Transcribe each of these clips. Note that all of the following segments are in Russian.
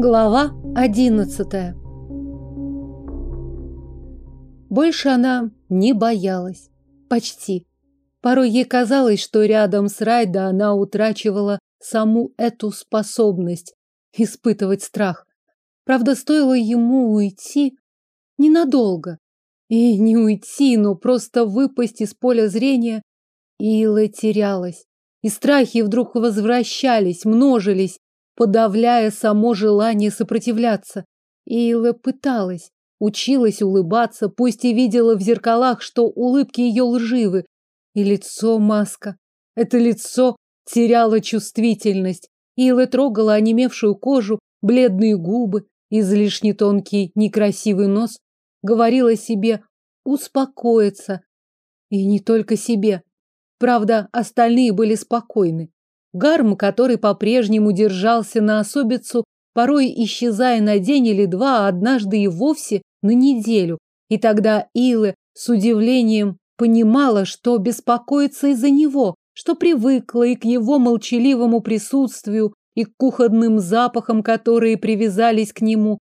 Глава одиннадцатая Больше она не боялась. Почти. Порой ей казалось, что рядом с Райда она утрачивала саму эту способность испытывать страх. Правда, стоило ему уйти ненадолго. И не уйти, но просто выпасть из поля зрения. Ила терялась. И страхи вдруг возвращались, множились, подавляя само желание сопротивляться. Ила пыталась, училась улыбаться, пусть и видела в зеркалах, что улыбки ее лживы. И лицо маска. Это лицо теряло чувствительность. Ила трогала онемевшую кожу, бледные губы, излишне тонкий некрасивый нос. Говорила себе успокоиться. И не только себе. Правда, остальные были спокойны. Гарм, который по-прежнему держался на особицу, порой исчезая на день или два, а однажды и вовсе на неделю. И тогда Илэ с удивлением понимала, что беспокоится из-за него, что привыкла и к его молчаливому присутствию, и к кухонным запахам, которые привязались к нему,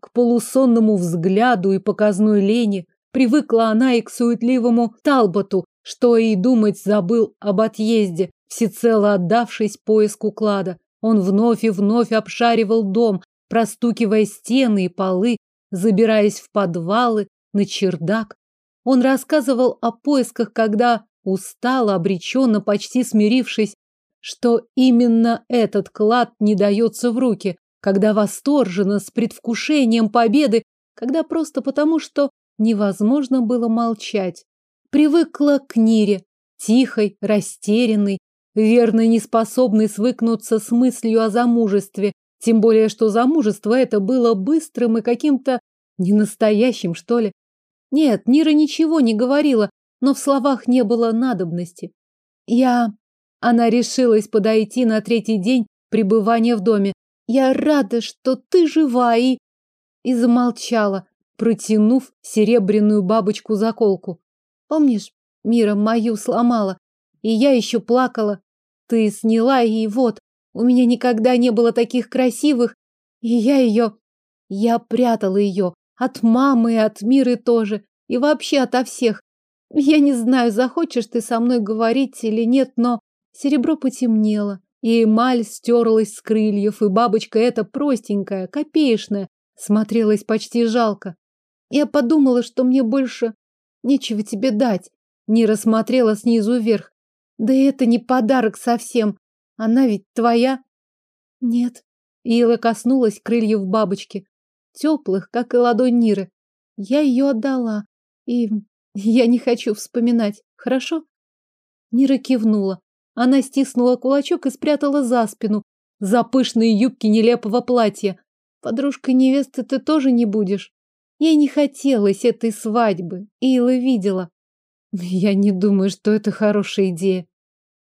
к полусонному взгляду и показной лени. Привыкла она и к суетливому Талботу, что и думать забыл об отъезде, всецело отдавшись поиску клада. Он вновь и вновь обшаривал дом, простукивая стены и полы, забираясь в подвалы, на чердак. Он рассказывал о поисках, когда устал, обреченно, почти смирившись, что именно этот клад не дается в руки, когда восторженно, с предвкушением победы, когда просто потому, что невозможно было молчать. Привыкла к Нире, тихой, растерянной, верно неспособной свыкнуться с мыслью о замужестве, тем более, что замужество это было быстрым и каким-то ненастоящим, что ли. Нет, Нира ничего не говорила, но в словах не было надобности. Я... Она решилась подойти на третий день пребывания в доме. Я рада, что ты жива и... И замолчала, протянув серебряную бабочку-заколку. Помнишь, Мира мою сломала, и я еще плакала. Ты сняла, и вот, у меня никогда не было таких красивых, и я ее... Я прятала ее от мамы и от Миры тоже, и вообще ото всех. Я не знаю, захочешь ты со мной говорить или нет, но серебро потемнело, и эмаль стерлась с крыльев, и бабочка эта простенькая, копеечная, смотрелась почти жалко. Я подумала, что мне больше нечего тебе дать. Не рассмотрела снизу вверх. Да это не подарок совсем. Она ведь твоя. Нет. Ила коснулась крыльев бабочки, теплых, как и ладонь Ниры. Я ее отдала. И я не хочу вспоминать. Хорошо? Нира кивнула. Она стиснула кулачок и спрятала за спину, за пышные юбки нелепого платья. Подружкой невесты ты тоже не будешь. Ей не хотелось этой свадьбы. Ила видела. Я не думаю, что это хорошая идея.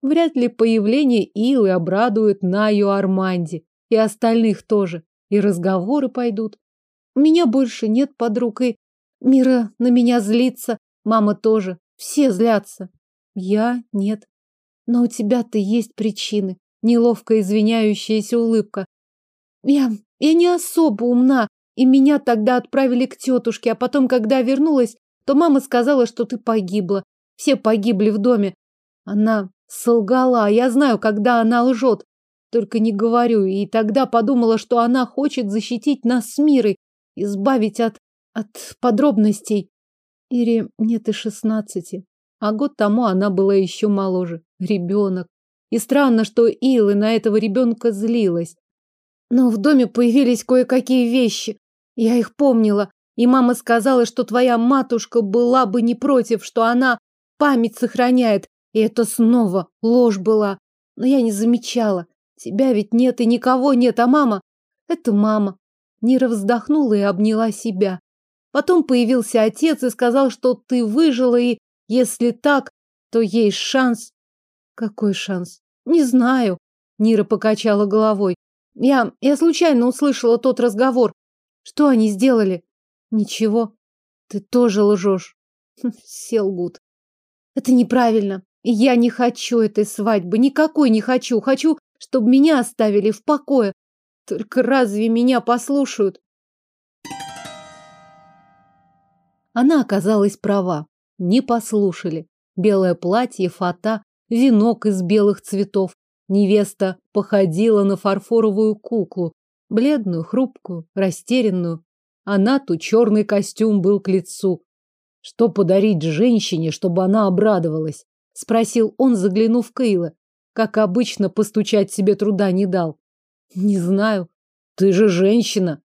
Вряд ли появление Илы обрадует Наю Арманди. И остальных тоже. И разговоры пойдут. У меня больше нет подруг, и Мира на меня злится. Мама тоже. Все злятся. Я нет. Но у тебя-то есть причины. Неловко извиняющаяся улыбка. Я, я не особо умна, и меня тогда отправили к тетушке, а потом, когда вернулась, то мама сказала, что ты погибла. Все погибли в доме. Она солгала, я знаю, когда она лжет. Только не говорю, и тогда подумала, что она хочет защитить нас с мирой, избавить от... от подробностей. Ире нет и шестнадцати, а год тому она была еще моложе. Ребенок. И странно, что Илы на этого ребенка злилась. Но в доме появились кое-какие вещи. Я их помнила. И мама сказала, что твоя матушка была бы не против, что она память сохраняет. И это снова ложь была. Но я не замечала. Тебя ведь нет и никого нет, а мама... Это мама. Нира вздохнула и обняла себя. Потом появился отец и сказал, что ты выжила, и если так, то есть шанс. Какой шанс? Не знаю. Нира покачала головой. Я, я случайно услышала тот разговор. Что они сделали? Ничего. Ты тоже лжешь. Хм, Селгут. Это неправильно. Я не хочу этой свадьбы. Никакой не хочу. Хочу, чтобы меня оставили в покое. Только разве меня послушают? Она оказалась права. Не послушали. Белое платье, фата, венок из белых цветов. Невеста походила на фарфоровую куклу, бледную, хрупкую, растерянную. Она ту черный костюм был к лицу. Что подарить женщине, чтобы она обрадовалась? Спросил он, заглянув в Кейла. Как обычно, постучать себе труда не дал. Не знаю. Ты же женщина.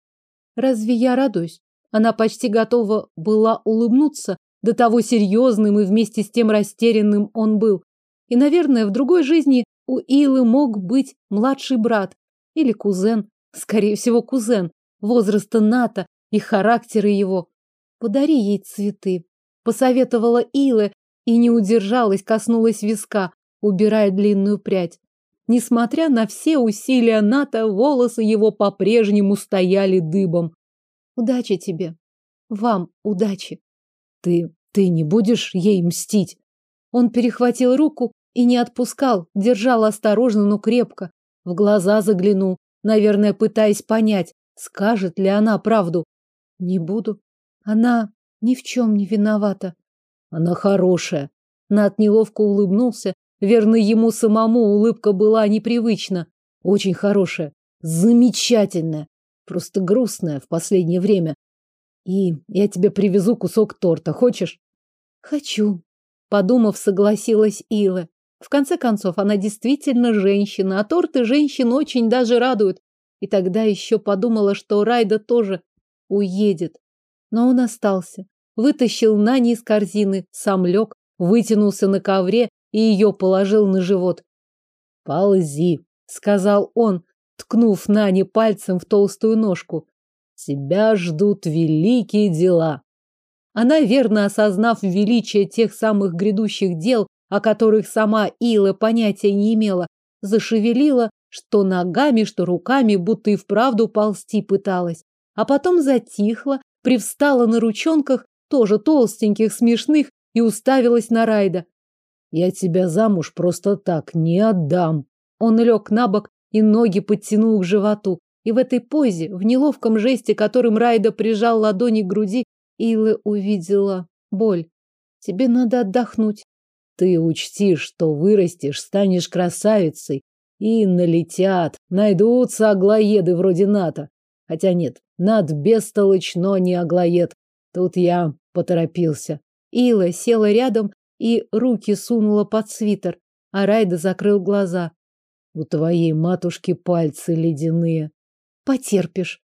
Разве я радуюсь? Она почти готова была улыбнуться, до того серьезным и вместе с тем растерянным он был. И, наверное, в другой жизни у Илы мог быть младший брат или кузен, скорее всего, кузен, возраста Ната и характера его. Подари ей цветы, посоветовала Ила и не удержалась, коснулась виска, убирая длинную прядь. Несмотря на все усилия Ната, волосы его по-прежнему стояли дыбом. Удачи тебе. Вам удачи. Ты, ты не будешь ей мстить? Он перехватил руку и не отпускал, держал осторожно, но крепко. В глаза заглянул, наверное, пытаясь понять, скажет ли она правду. Не буду. Она ни в чем не виновата. Она хорошая. Над неловко улыбнулся, Верно, ему самому улыбка была непривычна. Очень хорошая, замечательная, просто грустная в последнее время. И я тебе привезу кусок торта. Хочешь? Хочу. Подумав, согласилась Ила. В конце концов, она действительно женщина, а торты женщин очень даже радуют. И тогда еще подумала, что Райда тоже уедет. Но он остался. Вытащил Нани из корзины, сам лег, вытянулся на ковре и ее положил на живот. «Ползи», — сказал он, ткнув Нане пальцем в толстую ножку. «Тебя ждут великие дела». Она, верно осознав величие тех самых грядущих дел, о которых сама Ила понятия не имела, зашевелила, что ногами, что руками, будто и вправду ползти пыталась. А потом затихла, привстала на ручонках, тоже толстеньких, смешных, и уставилась на Райда. Я тебя замуж просто так не отдам. Он лег на бок и ноги подтянул к животу. И в этой позе, в неловком жесте, которым Райда прижал ладони к груди, Илла увидела боль. Тебе надо отдохнуть. Ты учти, что вырастешь, станешь красавицей. И налетят, найдутся аглоеды вроде Ната. Хотя нет, Нат бестолочь, не аглоед. Тут я поторопился. Ила села рядом и руки сунула под свитер, а Райда закрыл глаза. У твоей матушки пальцы ледяные. Потерпишь.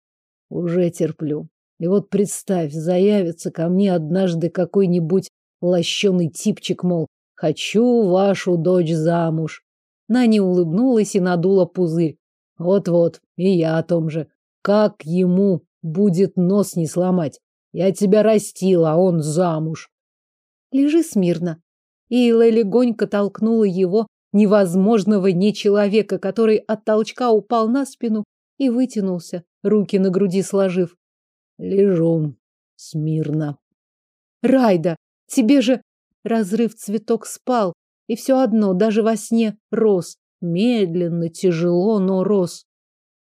Уже терплю. И вот представь, заявится ко мне однажды какой-нибудь лощеный типчик, мол, хочу вашу дочь замуж. Наня улыбнулась и надула пузырь. Вот-вот, и я о том же. Как ему будет нос не сломать? Я тебя растила, а он замуж. Лежи смирно. Ила легонько толкнула его, невозможного не человека, который от толчка упал на спину и вытянулся, руки на груди сложив. Лежу смирно. Райда, тебе же разрыв цветок спал, и все одно, даже во сне, рос. Медленно, тяжело, но рос.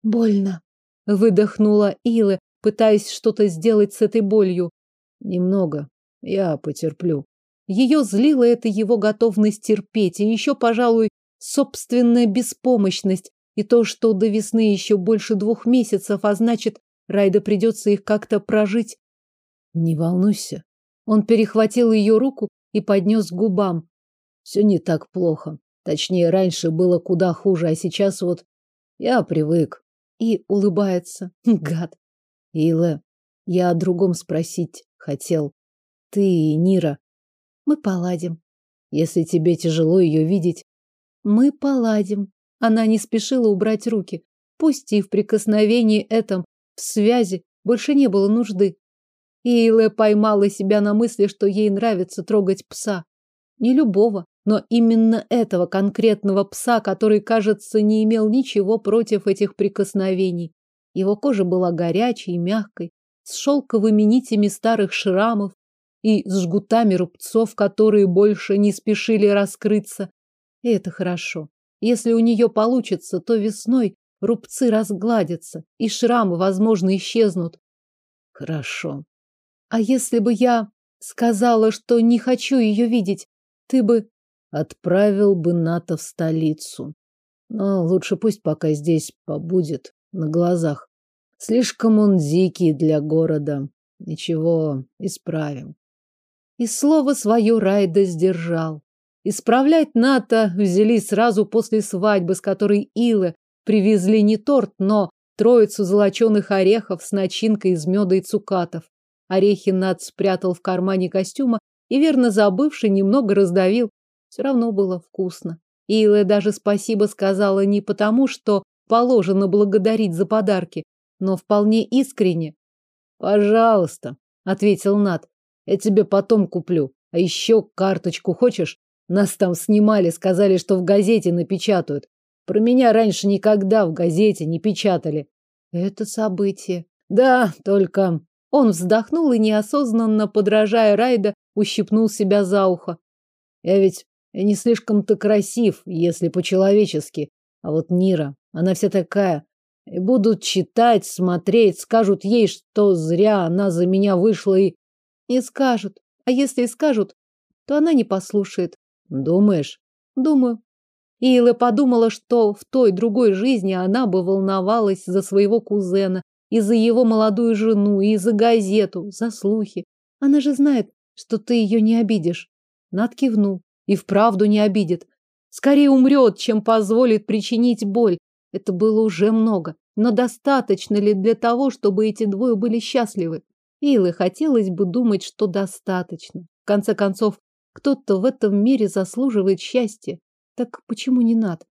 Больно. Выдохнула Ила, пытаясь что-то сделать с этой болью. Немного. Я потерплю. Ее злила эта его готовность терпеть, и еще, пожалуй, собственная беспомощность, и то, что до весны еще больше двух месяцев, а значит, Райда придется их как-то прожить. Не волнуйся. Он перехватил ее руку и поднес к губам. Все не так плохо. Точнее, раньше было куда хуже, а сейчас вот я привык. И улыбается. Гад. Илэ, я о другом спросить хотел. Ты, Нира, мы поладим. Если тебе тяжело ее видеть, мы поладим. Она не спешила убрать руки. Пусть и в прикосновении этом, в связи, больше не было нужды. Эйле поймала себя на мысли, что ей нравится трогать пса. Не любого, но именно этого конкретного пса, который, кажется, не имел ничего против этих прикосновений. Его кожа была горячей и мягкой, с шелковыми нитями старых шрамов, и с жгутами рубцов, которые больше не спешили раскрыться. И это хорошо. Если у нее получится, то весной рубцы разгладятся, и шрамы, возможно, исчезнут. Хорошо. А если бы я сказала, что не хочу ее видеть, ты бы... Отправил бы Ната в столицу. Но лучше пусть пока здесь побудет, на глазах. Слишком он дикий для города. Ничего, исправим. И слово свое Райда сдержал. Исправлять НАТО взяли сразу после свадьбы, с которой Илы привезли не торт, но троицу золоченых орехов с начинкой из меда и цукатов. Орехи Над спрятал в кармане костюма и, верно забывший, немного раздавил. Все равно было вкусно. Илэ даже спасибо сказала не потому, что положено благодарить за подарки, но вполне искренне. «Пожалуйста», — ответил Над, — «я тебе потом куплю. А еще карточку хочешь? Нас там снимали, сказали, что в газете напечатают. Про меня раньше никогда в газете не печатали». «Это событие». «Да, только он вздохнул и, неосознанно подражая Райда, ущипнул себя за ухо. Я ведь не слишком-то красив, если по-человечески. А вот Нира, она вся такая. И будут читать, смотреть, скажут ей, что зря она за меня вышла и... Не скажут. А если и скажут, то она не послушает. Думаешь? Думаю. Ила подумала, что в той другой жизни она бы волновалась за своего кузена, и за его молодую жену, и за газету, за слухи. Она же знает, что ты ее не обидишь. Над кивнул. И вправду не обидит. Скорее умрет, чем позволит причинить боль. Это было уже много. Но достаточно ли для того, чтобы эти двое были счастливы? Илы хотелось бы думать, что достаточно. В конце концов, кто-то в этом мире заслуживает счастья. Так почему не Над?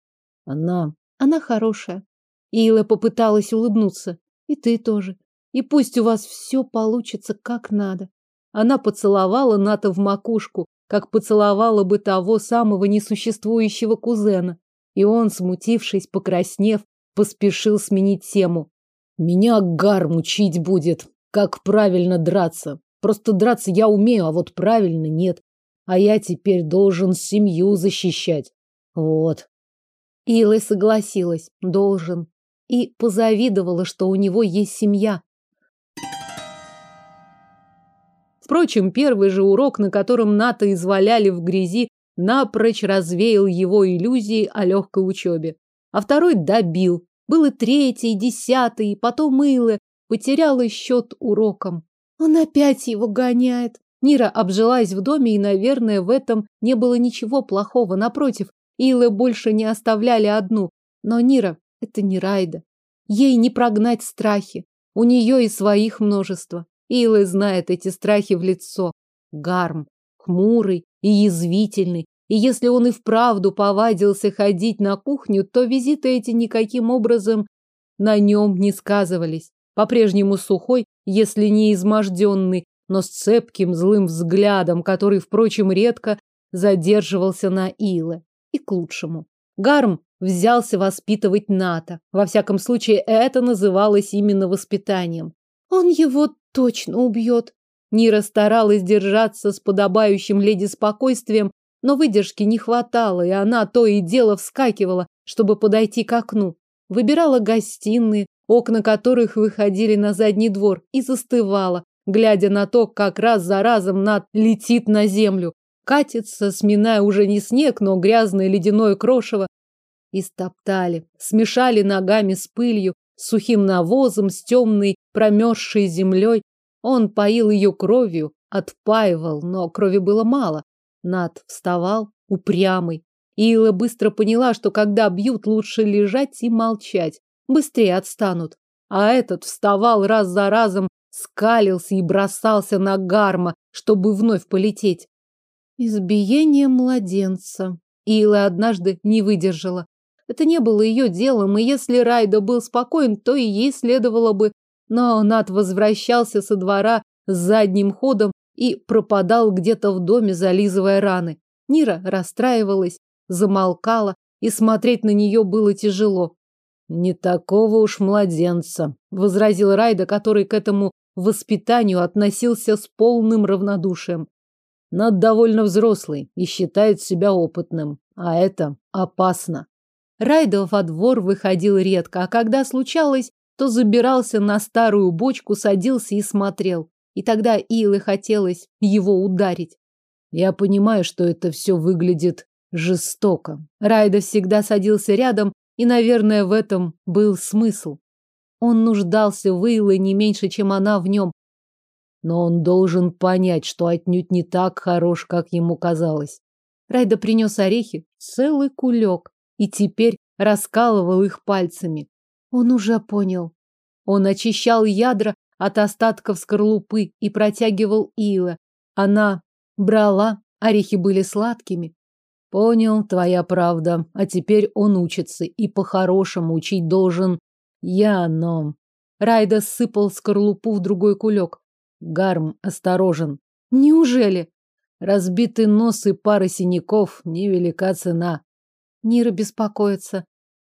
Она... Она хорошая. Ила попыталась улыбнуться. И ты тоже. И пусть у вас все получится как надо. Она поцеловала Ната в макушку, как поцеловала бы того самого несуществующего кузена. И он, смутившись, покраснев, поспешил сменить тему. Меня Гар мучить будет. Как правильно драться. Просто драться я умею, а вот правильно нет. А я теперь должен семью защищать. Вот. Илой согласилась. Должен и позавидовала, что у него есть семья. Впрочем, первый же урок, на котором НАТО изваляли в грязи, напрочь развеял его иллюзии о легкой учебе. А второй добил. Был и третий, десятый, и потом Илы. Потеряла счет урокам. Он опять его гоняет. Нира обжилась в доме, и, наверное, в этом не было ничего плохого. Напротив, Илы больше не оставляли одну. Но Нира это не Райда. Ей не прогнать страхи. У нее и своих множество. Илы знает эти страхи в лицо. Гарм, хмурый и язвительный. И если он и вправду повадился ходить на кухню, то визиты эти никаким образом на нем не сказывались. По-прежнему сухой, если не изможденный, но с цепким злым взглядом, который, впрочем, редко задерживался на Илы. И к лучшему. Гарм взялся воспитывать Ната. Во всяком случае, это называлось именно воспитанием. Он его точно убьет. Нира старалась держаться с подобающим леди спокойствием, но выдержки не хватало, и она то и дело вскакивала, чтобы подойти к окну. Выбирала гостиные, окна которых выходили на задний двор, и застывала, глядя на то, как раз за разом Нат летит на землю, катится, сминая уже не снег, но грязное ледяное крошево, Истоптали, смешали ногами с пылью, сухим навозом, с темной промерзшей землей. Он поил ее кровью, отпаивал, но крови было мало. Над вставал, упрямый. Ила быстро поняла, что когда бьют, лучше лежать и молчать. Быстрее отстанут. А этот вставал раз за разом, скалился и бросался на гарма, чтобы вновь полететь. Избиение младенца. Ила однажды не выдержала. Это не было ее делом, и если Райдо был спокоен, то и ей следовало бы. Но Нат возвращался со двора с задним ходом и пропадал где-то в доме, зализывая раны. Нира расстраивалась, замолкала, и смотреть на нее было тяжело. «Не такого уж младенца», — возразил Райда, который к этому воспитанию относился с полным равнодушием. Над довольно взрослый и считает себя опытным, а это опасно. Райдо во двор выходил редко, а когда случалось, то забирался на старую бочку, садился и смотрел. И тогда Илы хотелось его ударить. Я понимаю, что это все выглядит жестоко. Райда всегда садился рядом, и, наверное, в этом был смысл. Он нуждался в Илы не меньше, чем она в нем. Но он должен понять, что отнюдь не так хорош, как ему казалось. Райда принес орехи, целый кулек, и теперь раскалывал их пальцами. Он уже понял. Он очищал ядра от остатков скорлупы и протягивал Иле. Она брала, орехи были сладкими. Понял, твоя правда. А теперь он учится, и по-хорошему учить должен я, но... Райда сыпал скорлупу в другой кулек. Гарм осторожен. Неужели? Разбитый нос и пара синяков — невелика цена. Нира беспокоится.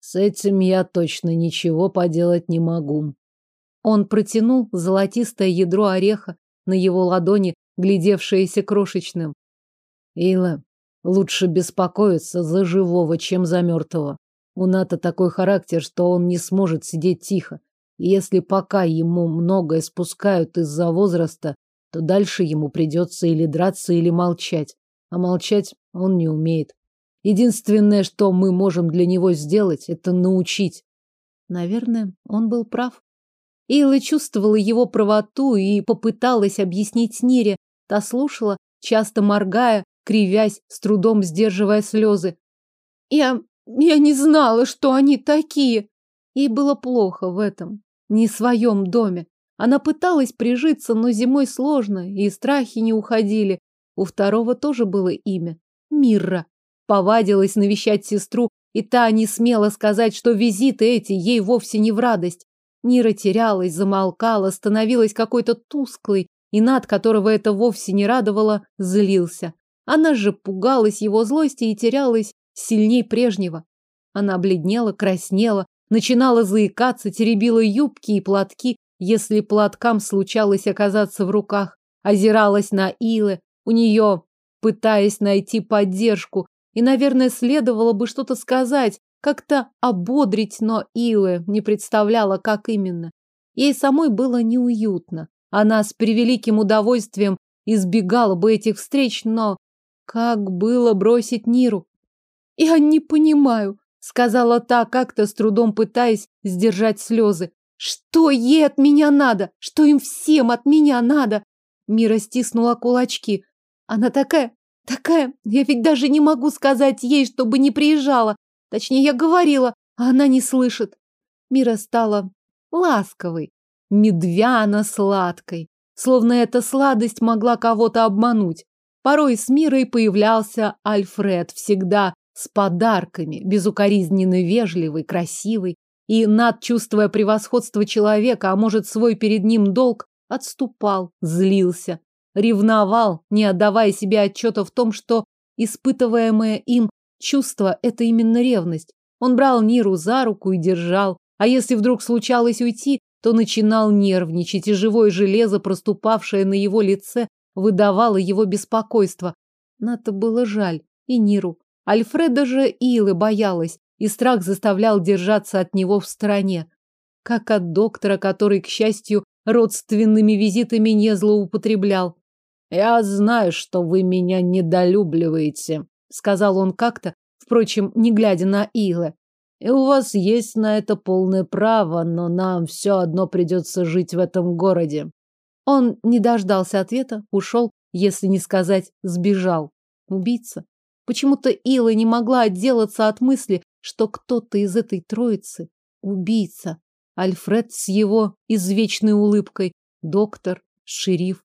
С этим я точно ничего поделать не могу. Он протянул золотистое ядро ореха на его ладони, глядевшееся крошечным. Ила, лучше беспокоиться за живого, чем за мертвого. У Ната такой характер, что он не сможет сидеть тихо. И если пока ему многое спускают из-за возраста, то дальше ему придется или драться, или молчать. А молчать он не умеет. Единственное, что мы можем для него сделать, это научить. Наверное, он был прав. Ила чувствовала его правоту и попыталась объяснить Нире. Та слушала, часто моргая, кривясь, с трудом сдерживая слезы. Я... я не знала, что они такие. Ей было плохо в этом, не своем доме. Она пыталась прижиться, но зимой сложно, и страхи не уходили. У второго тоже было имя – Мирра повадилась навещать сестру, и та не смела сказать, что визиты эти ей вовсе не в радость. Нира терялась, замолкала, становилась какой-то тусклой, и над которого это вовсе не радовало, злился. Она же пугалась его злости и терялась сильней прежнего. Она бледнела, краснела, начинала заикаться, теребила юбки и платки, если платкам случалось оказаться в руках, озиралась на Илы, у нее, пытаясь найти поддержку, и, наверное, следовало бы что-то сказать, как-то ободрить, но Илэ не представляла, как именно. Ей самой было неуютно. Она с превеликим удовольствием избегала бы этих встреч, но как было бросить Ниру? Я не понимаю, сказала та, как-то с трудом пытаясь сдержать слезы. Что ей от меня надо? Что им всем от меня надо? Мира стиснула кулачки. Она такая Такая, я ведь даже не могу сказать ей, чтобы не приезжала. Точнее, я говорила, а она не слышит. Мира стала ласковой, медвяно-сладкой, словно эта сладость могла кого-то обмануть. Порой с Мирой появлялся Альфред, всегда с подарками, безукоризненно вежливый, красивый, и над чувствуя превосходство человека, а может свой перед ним долг, отступал, злился ревновал, не отдавая себе отчета в том, что испытываемое им чувство – это именно ревность. Он брал Ниру за руку и держал, а если вдруг случалось уйти, то начинал нервничать, и живое железо, проступавшее на его лице, выдавало его беспокойство. Ната было жаль и Ниру. Альфреда же Илы боялась, и страх заставлял держаться от него в стороне. Как от доктора, который, к счастью, родственными визитами не злоупотреблял. Я знаю, что вы меня недолюбливаете, сказал он как-то, впрочем, не глядя на Илы. И у вас есть на это полное право, но нам все одно придется жить в этом городе. Он не дождался ответа, ушел, если не сказать, сбежал. Убийца. Почему-то Ила не могла отделаться от мысли, что кто-то из этой троицы убийца. Альфред с его извечной улыбкой, доктор, шериф.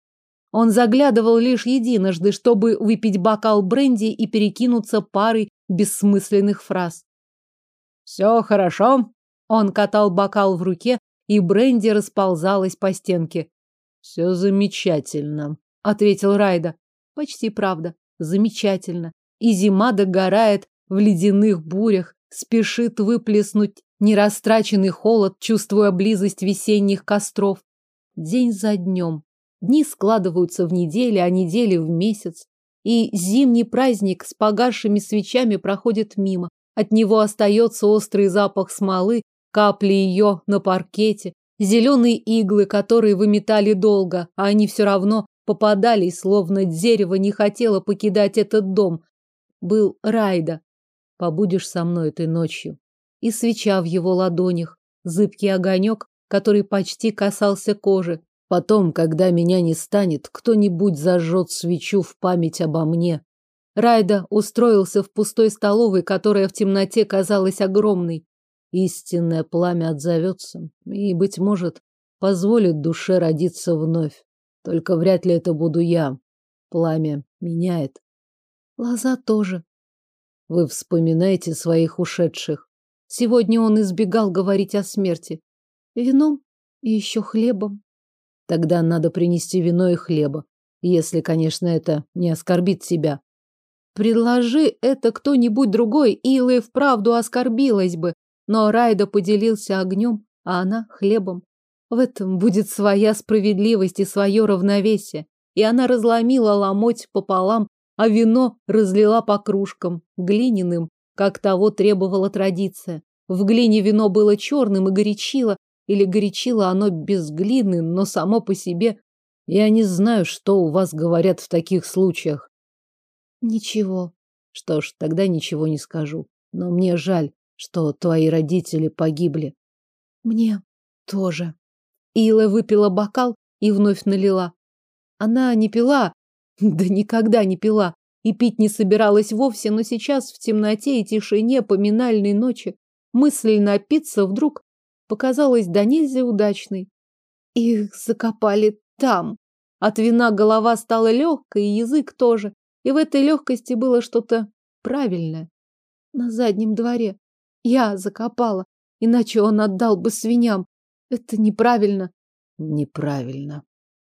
Он заглядывал лишь единожды, чтобы выпить бокал бренди и перекинуться парой бессмысленных фраз. «Все хорошо?» Он катал бокал в руке, и бренди расползалась по стенке. «Все замечательно», — ответил Райда. «Почти правда. Замечательно. И зима догорает в ледяных бурях, спешит выплеснуть нерастраченный холод, чувствуя близость весенних костров. День за днем, Дни складываются в недели, а недели в месяц. И зимний праздник с погасшими свечами проходит мимо. От него остается острый запах смолы, капли ее на паркете, зеленые иглы, которые выметали долго, а они все равно попадались, словно дерево не хотело покидать этот дом. Был Райда. Побудешь со мной этой ночью. И свеча в его ладонях, зыбкий огонек, который почти касался кожи. Потом, когда меня не станет, кто-нибудь зажжет свечу в память обо мне. Райда устроился в пустой столовой, которая в темноте казалась огромной. Истинное пламя отзовется и, быть может, позволит душе родиться вновь. Только вряд ли это буду я. Пламя меняет. Лоза тоже. Вы вспоминаете своих ушедших. Сегодня он избегал говорить о смерти. Вином и еще хлебом. Тогда надо принести вино и хлеба, если, конечно, это не оскорбит тебя. Предложи это кто-нибудь другой, Илла и вправду оскорбилась бы, но Райда поделился огнем, а она хлебом. В этом будет своя справедливость и свое равновесие. И она разломила ломоть пополам, а вино разлила по кружкам, глиняным, как того требовала традиция. В глине вино было черным и горячило, или горячило оно без глины, но само по себе. Я не знаю, что у вас говорят в таких случаях. Ничего. Что ж, тогда ничего не скажу. Но мне жаль, что твои родители погибли. Мне тоже. Ила выпила бокал и вновь налила. Она не пила, да никогда не пила, и пить не собиралась вовсе, но сейчас в темноте и тишине поминальной ночи мысль напиться вдруг показалась до нельзя удачной. Их закопали там. От вина голова стала легкой, и язык тоже. И в этой легкости было что-то правильное. На заднем дворе. Я закопала, иначе он отдал бы свиньям. Это неправильно. Неправильно.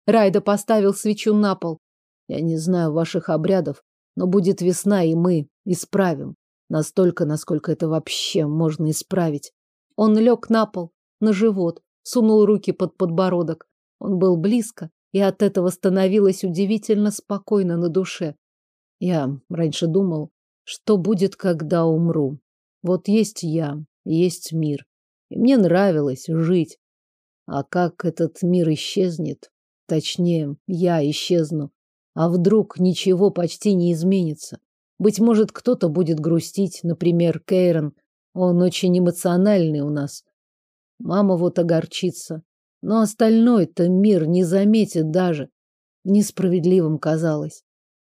Райда поставил свечу на пол. Я не знаю ваших обрядов, но будет весна, и мы исправим. Настолько, насколько это вообще можно исправить. Он лег на пол, на живот, сунул руки под подбородок. Он был близко, и от этого становилось удивительно спокойно на душе. Я раньше думал, что будет, когда умру. Вот есть я, есть мир. И мне нравилось жить. А как этот мир исчезнет, точнее, я исчезну, а вдруг ничего почти не изменится? Быть может, кто-то будет грустить, например, Кейрон. Он очень эмоциональный у нас. Мама вот огорчится. Но остальной-то мир не заметит даже. Несправедливым казалось.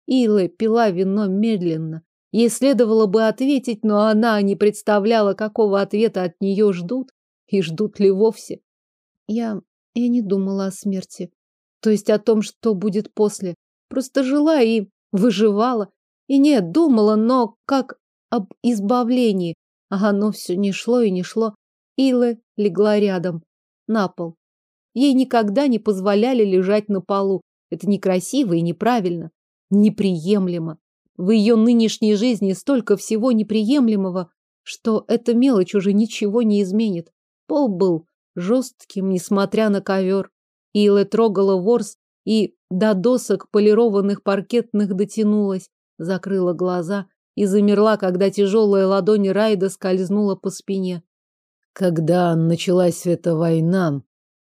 Ила пила вино медленно. Ей следовало бы ответить, но она не представляла, какого ответа от нее ждут и ждут ли вовсе. Я... я не думала о смерти. То есть о том, что будет после. Просто жила и выживала. И нет, думала, но как об избавлении. А оно все не шло и не шло. Ила легла рядом, на пол. Ей никогда не позволяли лежать на полу. Это некрасиво и неправильно. Неприемлемо. В ее нынешней жизни столько всего неприемлемого, что эта мелочь уже ничего не изменит. Пол был жестким, несмотря на ковер. Ила трогала ворс и до досок полированных паркетных дотянулась, закрыла глаза и замерла, когда тяжелая ладонь Райда скользнула по спине. Когда началась эта война,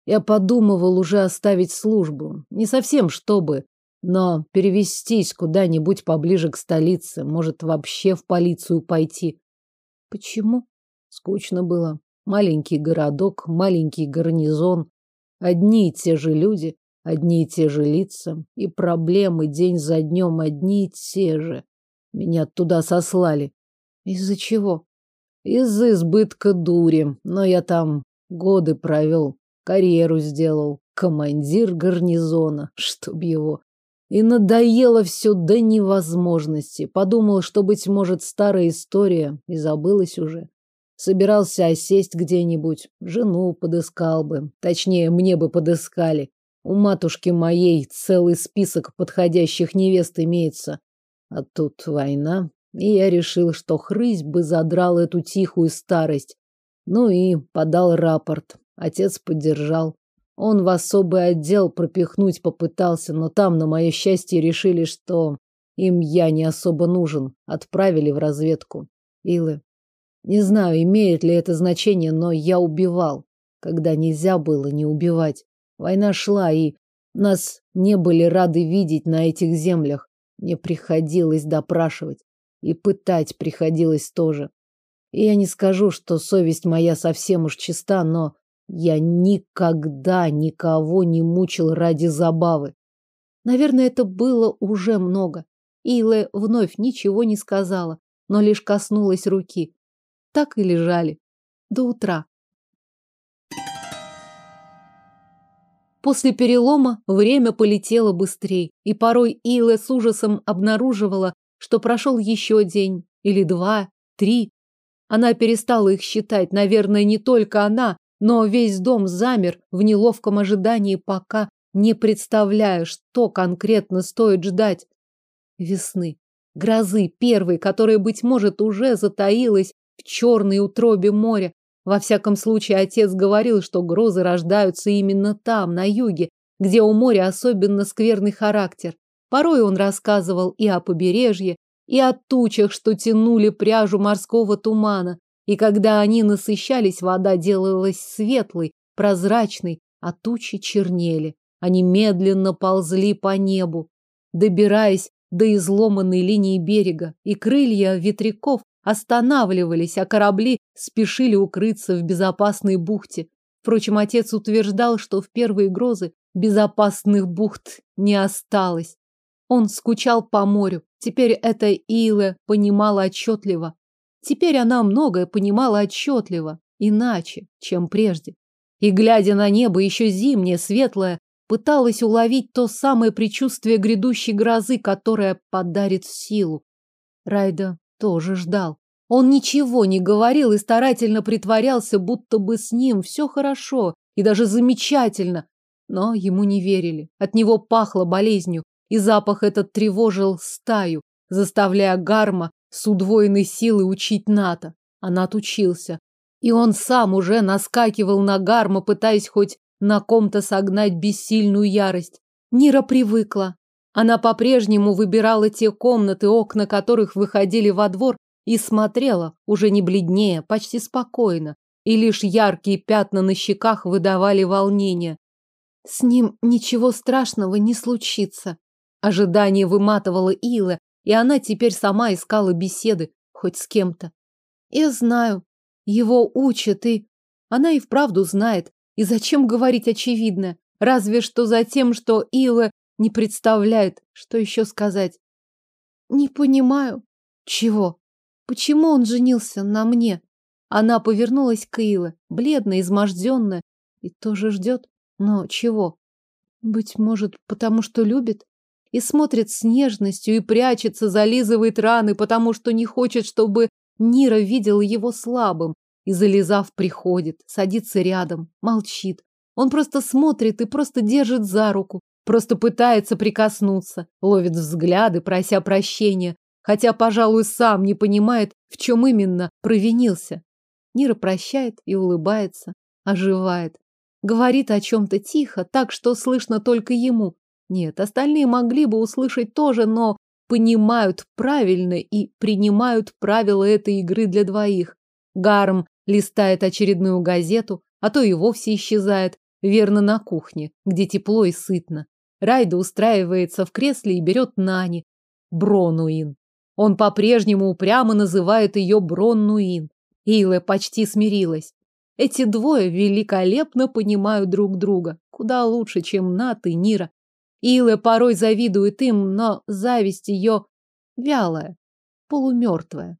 я подумывал уже оставить службу. Не совсем чтобы, но перевестись куда-нибудь поближе к столице, может, вообще в полицию пойти. Почему? Скучно было. Маленький городок, маленький гарнизон, одни и те же люди, Одни и те же лица, и проблемы день за днем одни и те же. Меня туда сослали. Из-за чего? Из-за избытка дури. Но я там годы провел, карьеру сделал. Командир гарнизона, чтоб его. И надоело все до невозможности. Подумал, что, быть может, старая история и забылась уже. Собирался осесть где-нибудь, жену подыскал бы. Точнее, мне бы подыскали. У матушки моей целый список подходящих невест имеется. А тут война, и я решил, что хрысь бы задрал эту тихую старость. Ну и подал рапорт. Отец поддержал. Он в особый отдел пропихнуть попытался, но там, на мое счастье, решили, что им я не особо нужен. Отправили в разведку. Илы, Не знаю, имеет ли это значение, но я убивал, когда нельзя было не убивать. Война шла, и нас не были рады видеть на этих землях. Мне приходилось допрашивать. И пытать приходилось тоже. И я не скажу, что совесть моя совсем уж чиста, но я никогда никого не мучил ради забавы. Наверное, это было уже много. Илэ вновь ничего не сказала, но лишь коснулась руки. Так и лежали. До утра. После перелома время полетело быстрее, и порой Илэ с ужасом обнаруживала, что прошел еще день, или два, три. Она перестала их считать, наверное, не только она, но весь дом замер в неловком ожидании, пока не представляю, что конкретно стоит ждать. Весны, грозы первой, которая, быть может, уже затаилась в черной утробе моря. Во всяком случае, отец говорил, что грозы рождаются именно там, на юге, где у моря особенно скверный характер. Порой он рассказывал и о побережье, и о тучах, что тянули пряжу морского тумана. И когда они насыщались, вода делалась светлой, прозрачной, а тучи чернели. Они медленно ползли по небу, добираясь до изломанной линии берега, и крылья ветряков останавливались, а корабли спешили укрыться в безопасной бухте. Впрочем, отец утверждал, что в первые грозы безопасных бухт не осталось. Он скучал по морю. Теперь это Илэ понимала отчетливо. Теперь она многое понимала отчетливо, иначе, чем прежде. И, глядя на небо, еще зимнее, светлое, пыталась уловить то самое предчувствие грядущей грозы, которое подарит силу. Райда тоже ждал. Он ничего не говорил и старательно притворялся, будто бы с ним все хорошо и даже замечательно. Но ему не верили. От него пахло болезнью, и запах этот тревожил стаю, заставляя Гарма с удвоенной силой учить Ната. А Нат учился. И он сам уже наскакивал на Гарма, пытаясь хоть на ком-то согнать бессильную ярость. Нира привыкла. Она по-прежнему выбирала те комнаты, окна которых выходили во двор, и смотрела, уже не бледнее, почти спокойно, и лишь яркие пятна на щеках выдавали волнение. С ним ничего страшного не случится. Ожидание выматывало Илы, и она теперь сама искала беседы, хоть с кем-то. Я знаю, его учат, и она и вправду знает. И зачем говорить очевидное? Разве что за тем, что Ила не представляет, что еще сказать. Не понимаю. Чего? Почему он женился на мне? Она повернулась к Иле, бледная, изможденная, и тоже ждет. Но чего? Быть может, потому что любит? и смотрит с нежностью и прячется, зализывает раны, потому что не хочет, чтобы Нира видела его слабым. И залезав, приходит, садится рядом, молчит. Он просто смотрит и просто держит за руку, просто пытается прикоснуться, ловит взгляды, прося прощения, хотя, пожалуй, сам не понимает, в чем именно провинился. Нира прощает и улыбается, оживает. Говорит о чем-то тихо, так что слышно только ему. Нет, остальные могли бы услышать тоже, но понимают правильно и принимают правила этой игры для двоих. Гарм листает очередную газету, а то и вовсе исчезает, верно на кухне, где тепло и сытно. Райда устраивается в кресле и берет Нани. Бронуин. Он по-прежнему упрямо называет ее Броннуин. Илэ почти смирилась. Эти двое великолепно понимают друг друга. Куда лучше, чем Нат и Нира. Илэ порой завидует им, но зависть ее вялая, полумертвая.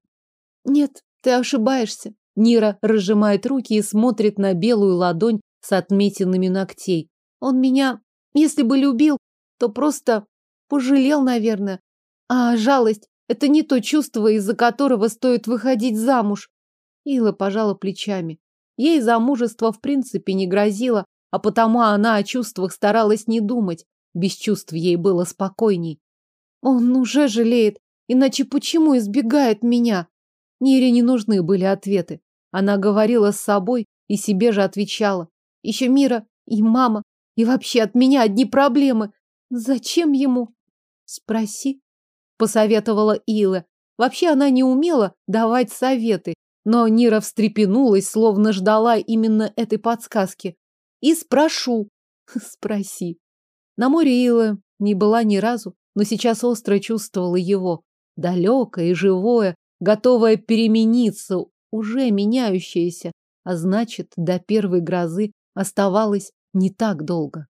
Нет, ты ошибаешься. Нира разжимает руки и смотрит на белую ладонь с отметинами ногтей. Он меня, если бы любил, то просто пожалел, наверное. А жалость – это не то чувство, из-за которого стоит выходить замуж. Ила пожала плечами. Ей замужество в принципе не грозило, а потому она о чувствах старалась не думать. Без чувств ей было спокойней. Он уже жалеет, иначе почему избегает меня? Нире не нужны были ответы. Она говорила с собой и себе же отвечала. Еще Мира и мама, и вообще от меня одни проблемы. Зачем ему? Спроси, посоветовала Ила. Вообще она не умела давать советы, Но Нира встрепенулась, словно ждала именно этой подсказки. И спрошу. Спроси. На море Ила не была ни разу, но сейчас остро чувствовала его. Далекое и живое, готовое перемениться, уже меняющееся. А значит, до первой грозы оставалось не так долго.